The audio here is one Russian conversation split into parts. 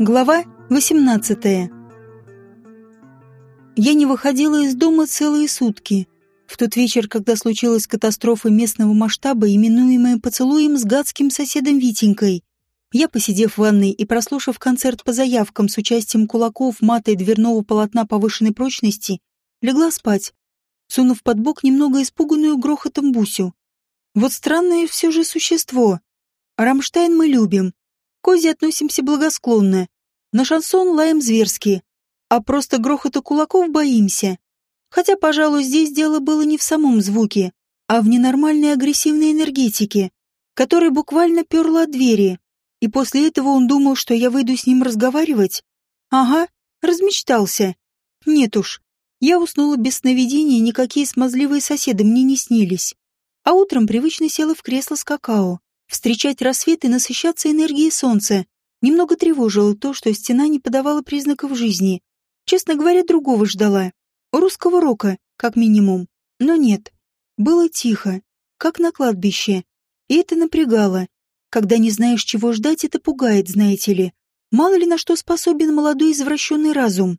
Глава 18 Я не выходила из дома целые сутки. В тот вечер, когда случилась катастрофа местного масштаба, именуемая поцелуем с гадским соседом Витенькой, я, посидев в ванной и прослушав концерт по заявкам с участием кулаков, мата и дверного полотна повышенной прочности, легла спать, сунув под бок немного испуганную грохотом Бусю. Вот странное все же существо. Рамштайн мы любим. К Козе относимся благосклонно. На шансон лаем зверски. А просто грохота кулаков боимся. Хотя, пожалуй, здесь дело было не в самом звуке, а в ненормальной агрессивной энергетике, которая буквально перла от двери. И после этого он думал, что я выйду с ним разговаривать? Ага, размечтался. Нет уж. Я уснула без сновидений, никакие смазливые соседи мне не снились. А утром привычно села в кресло с какао, Встречать рассвет и насыщаться энергией солнца немного тревожило то, что стена не подавала признаков жизни. Честно говоря, другого ждала. Русского рока, как минимум. Но нет. Было тихо, как на кладбище. И это напрягало. Когда не знаешь, чего ждать, это пугает, знаете ли. Мало ли на что способен молодой извращенный разум.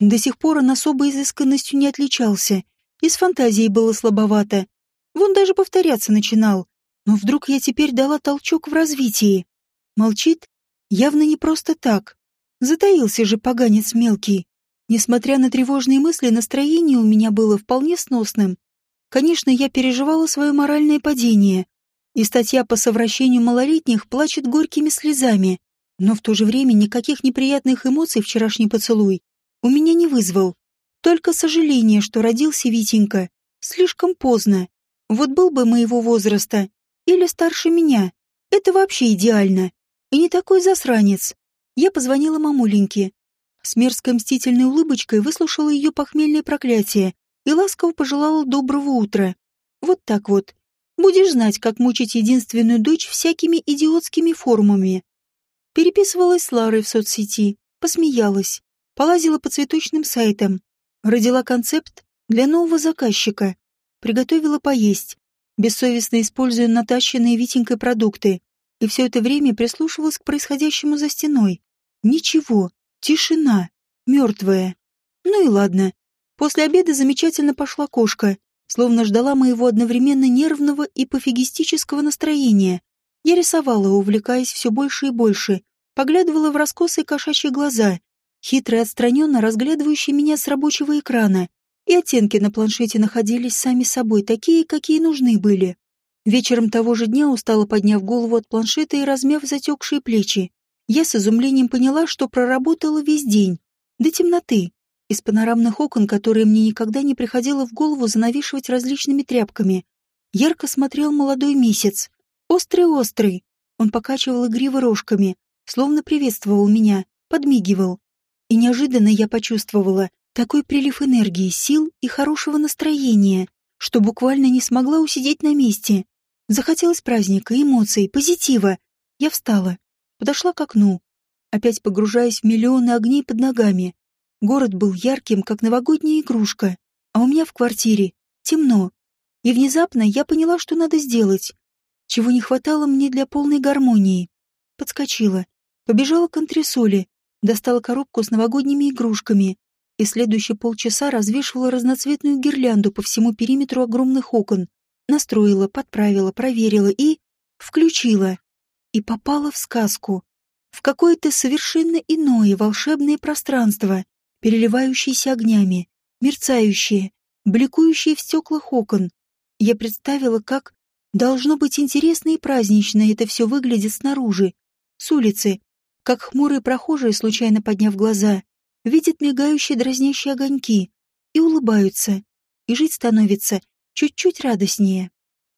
До сих пор он особой изысканностью не отличался. И с фантазией было слабовато. Вон даже повторяться начинал. Но вдруг я теперь дала толчок в развитии. Молчит? Явно не просто так. Затаился же поганец мелкий. Несмотря на тревожные мысли, настроение у меня было вполне сносным. Конечно, я переживала свое моральное падение. И статья по совращению малолетних плачет горькими слезами. Но в то же время никаких неприятных эмоций вчерашний поцелуй у меня не вызвал. Только сожаление, что родился Витенька. Слишком поздно. Вот был бы моего возраста, или старше меня. Это вообще идеально. И не такой засранец. Я позвонила мамуленьке. С мерзкой мстительной улыбочкой выслушала ее похмельное проклятие и ласково пожелала доброго утра. Вот так вот. Будешь знать, как мучить единственную дочь всякими идиотскими формами. Переписывалась с Ларой в соцсети, посмеялась, полазила по цветочным сайтам, родила концепт для нового заказчика, приготовила поесть, бессовестно используя натащенные Витенькой продукты, и все это время прислушивалась к происходящему за стеной. Ничего, тишина, мертвая. Ну и ладно. После обеда замечательно пошла кошка, словно ждала моего одновременно нервного и пофигистического настроения. Я рисовала, увлекаясь все больше и больше, поглядывала в раскосые кошачьи глаза, хитро и отстраненно разглядывающие меня с рабочего экрана, и оттенки на планшете находились сами собой такие, какие нужны были. Вечером того же дня, устало подняв голову от планшета и размяв затекшие плечи, я с изумлением поняла, что проработала весь день, до темноты, из панорамных окон, которые мне никогда не приходило в голову занавешивать различными тряпками. Ярко смотрел молодой месяц. Острый-острый. Он покачивал игриво рожками, словно приветствовал меня, подмигивал. И неожиданно я почувствовала, такой прилив энергии, сил и хорошего настроения, что буквально не смогла усидеть на месте. Захотелось праздника, эмоций, позитива. Я встала, подошла к окну, опять погружаясь в миллионы огней под ногами. Город был ярким, как новогодняя игрушка, а у меня в квартире темно. И внезапно я поняла, что надо сделать, чего не хватало мне для полной гармонии. Подскочила, побежала к антресоли, достала коробку с новогодними игрушками, и следующие полчаса развешивала разноцветную гирлянду по всему периметру огромных окон, настроила, подправила, проверила и... включила. И попала в сказку. В какое-то совершенно иное волшебное пространство, переливающееся огнями, мерцающее, бликующее в стеклах окон. Я представила, как должно быть интересно и празднично это все выглядит снаружи, с улицы, как хмурые прохожие, случайно подняв глаза, видят мигающие дразнящие огоньки и улыбаются, и жить становится чуть-чуть радостнее.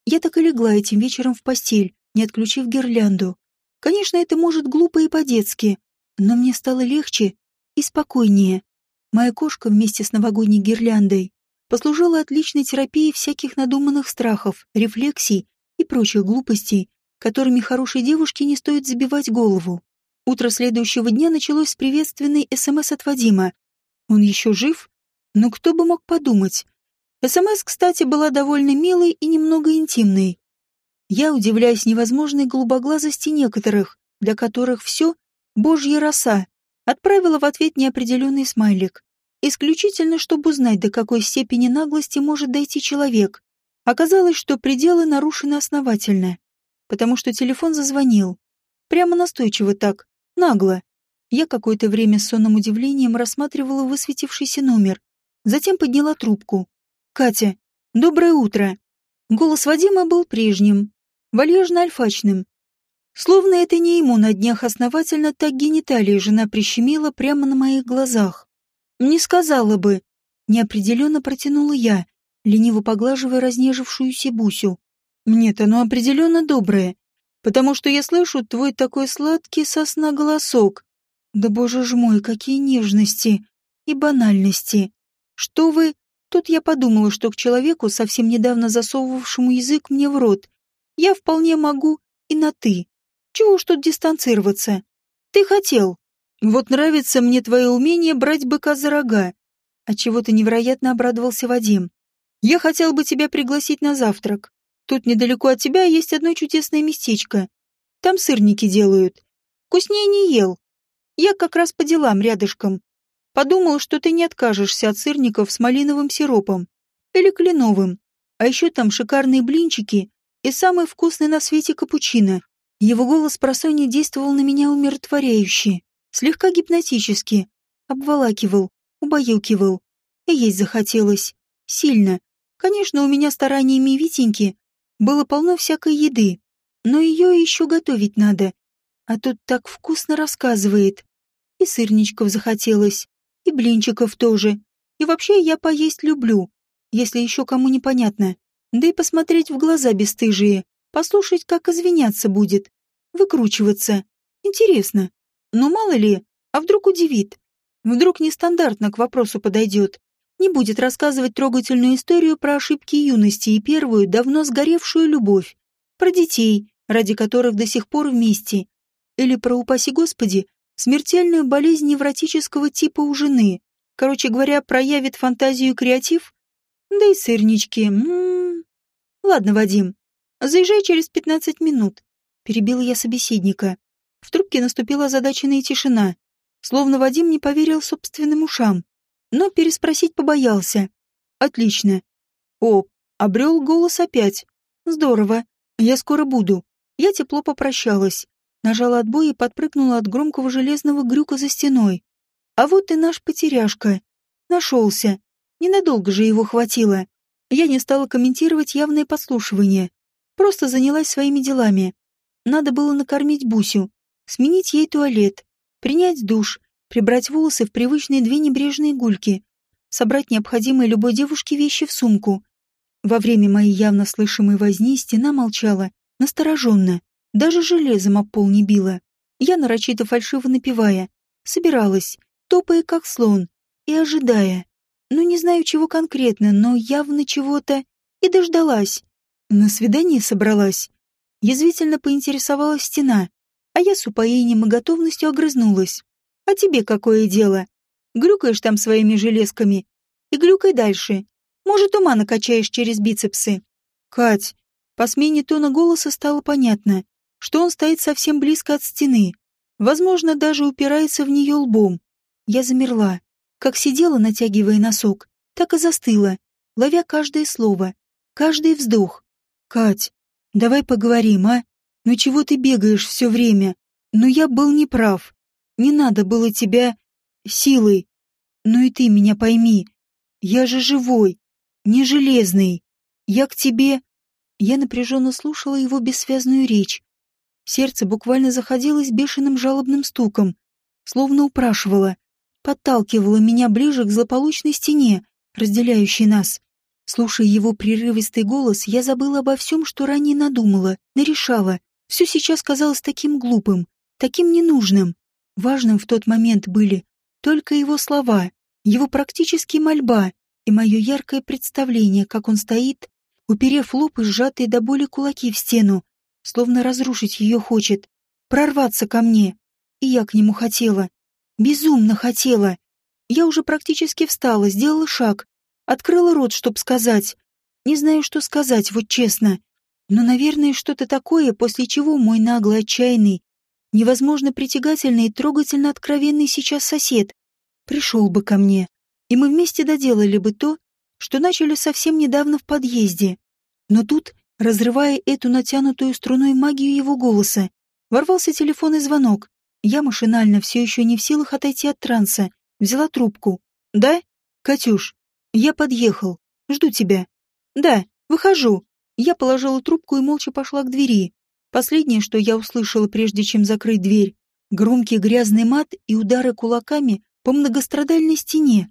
Я так и легла этим вечером в постель, не отключив гирлянду. Конечно, это может глупо и по-детски, но мне стало легче и спокойнее. Моя кошка вместе с новогодней гирляндой послужила отличной терапией всяких надуманных страхов, рефлексий и прочих глупостей, которыми хорошей девушке не стоит забивать голову. Утро следующего дня началось с приветственной СМС от Вадима. Он еще жив? Но кто бы мог подумать? СМС, кстати, была довольно милой и немного интимной. Я удивляюсь невозможной голубоглазости некоторых, для которых все — божья роса, отправила в ответ неопределенный смайлик. Исключительно, чтобы узнать, до какой степени наглости может дойти человек. Оказалось, что пределы нарушены основательно, потому что телефон зазвонил. Прямо настойчиво так, нагло. Я какое-то время с сонным удивлением рассматривала высветившийся номер. Затем подняла трубку. «Катя, доброе утро!» Голос Вадима был прежним, вальяжно-альфачным. Словно это не ему на днях основательно так гениталии жена прищемила прямо на моих глазах. «Не сказала бы!» Неопределенно протянула я, лениво поглаживая разнежившуюся бусю. «Нет, оно определенно доброе, потому что я слышу твой такой сладкий сосна голосок. Да боже ж мой, какие нежности и банальности. Что вы... Тут я подумала, что к человеку, совсем недавно засовывавшему язык мне в рот, я вполне могу и на «ты». Чего ж тут дистанцироваться? Ты хотел. Вот нравится мне твое умение брать быка за рога. Отчего-то невероятно обрадовался Вадим. Я хотел бы тебя пригласить на завтрак. Тут недалеко от тебя есть одно чудесное местечко. Там сырники делают. Вкуснее не ел. Я как раз по делам рядышком. Подумал, что ты не откажешься от сырников с малиновым сиропом. Или кленовым. А еще там шикарные блинчики и самый вкусный на свете капучино. Его голос просонья действовал на меня умиротворяюще, слегка гипнотически, обволакивал, убаюкивал. И есть захотелось. Сильно. Конечно, у меня стараниями Витеньки было полно всякой еды, но ее еще готовить надо. А тут так вкусно рассказывает. И сырничков захотелось, и блинчиков тоже. И вообще я поесть люблю, если еще кому непонятно. Да и посмотреть в глаза бесстыжие, послушать, как извиняться будет. Выкручиваться. Интересно. Но мало ли, а вдруг удивит. Вдруг нестандартно к вопросу подойдет. Не будет рассказывать трогательную историю про ошибки юности и первую, давно сгоревшую любовь. Про детей, ради которых до сих пор вместе. Или про, упаси господи, смертельную болезнь невротического типа у жены. Короче говоря, проявит фантазию и креатив. Да и сырнички. М -м -м. Ладно, Вадим, заезжай через пятнадцать минут. Перебила я собеседника. В трубке наступила озадаченная тишина. Словно Вадим не поверил собственным ушам. Но переспросить побоялся. Отлично. О, обрел голос опять. Здорово. Я скоро буду. Я тепло попрощалась нажала отбой и подпрыгнула от громкого железного грюка за стеной. А вот и наш потеряшка. Нашелся. Ненадолго же его хватило. Я не стала комментировать явное подслушивание. Просто занялась своими делами. Надо было накормить Бусю, сменить ей туалет, принять душ, прибрать волосы в привычные две небрежные гульки, собрать необходимые любой девушке вещи в сумку. Во время моей явно слышимой возни стена молчала, настороженно. Даже железом об пол не било. Я нарочито фальшиво напевая, собиралась, топая как слон, и ожидая. Ну, не знаю, чего конкретно, но явно чего-то. И дождалась. На свидание собралась. Язвительно поинтересовалась стена, а я с упоением и готовностью огрызнулась. А тебе какое дело? Глюкаешь там своими железками. И глюкай дальше. Может, ума накачаешь через бицепсы. Кать, по смене тона голоса стало понятно, что он стоит совсем близко от стены, возможно, даже упирается в нее лбом. Я замерла. Как сидела, натягивая носок, так и застыла, ловя каждое слово, каждый вздох. «Кать, давай поговорим, а? Ну чего ты бегаешь все время? Ну я был неправ. Не надо было тебя силой. Ну и ты меня пойми. Я же живой, не железный. Я к тебе...» Я напряженно слушала его бессвязную речь, Сердце буквально заходилось бешеным жалобным стуком, словно упрашивало, подталкивало меня ближе к злополучной стене, разделяющей нас. Слушая его прерывистый голос, я забыла обо всем, что ранее надумала, нарешала. Все сейчас казалось таким глупым, таким ненужным. Важным в тот момент были только его слова, его практически мольба и мое яркое представление, как он стоит, уперев лоб и сжатые до боли кулаки в стену, словно разрушить ее хочет, прорваться ко мне. И я к нему хотела. Безумно хотела. Я уже практически встала, сделала шаг, открыла рот, чтоб сказать. Не знаю, что сказать, вот честно. Но, наверное, что-то такое, после чего мой наглый, отчаянный, невозможно притягательный и трогательно откровенный сейчас сосед пришел бы ко мне, и мы вместе доделали бы то, что начали совсем недавно в подъезде. Но тут, разрывая эту натянутую струной магию его голоса, ворвался телефонный звонок. Я машинально, все еще не в силах отойти от транса, взяла трубку. «Да? Катюш, я подъехал. Жду тебя». «Да, выхожу». Я положила трубку и молча пошла к двери. Последнее, что я услышала, прежде чем закрыть дверь, громкий грязный мат и удары кулаками по многострадальной стене.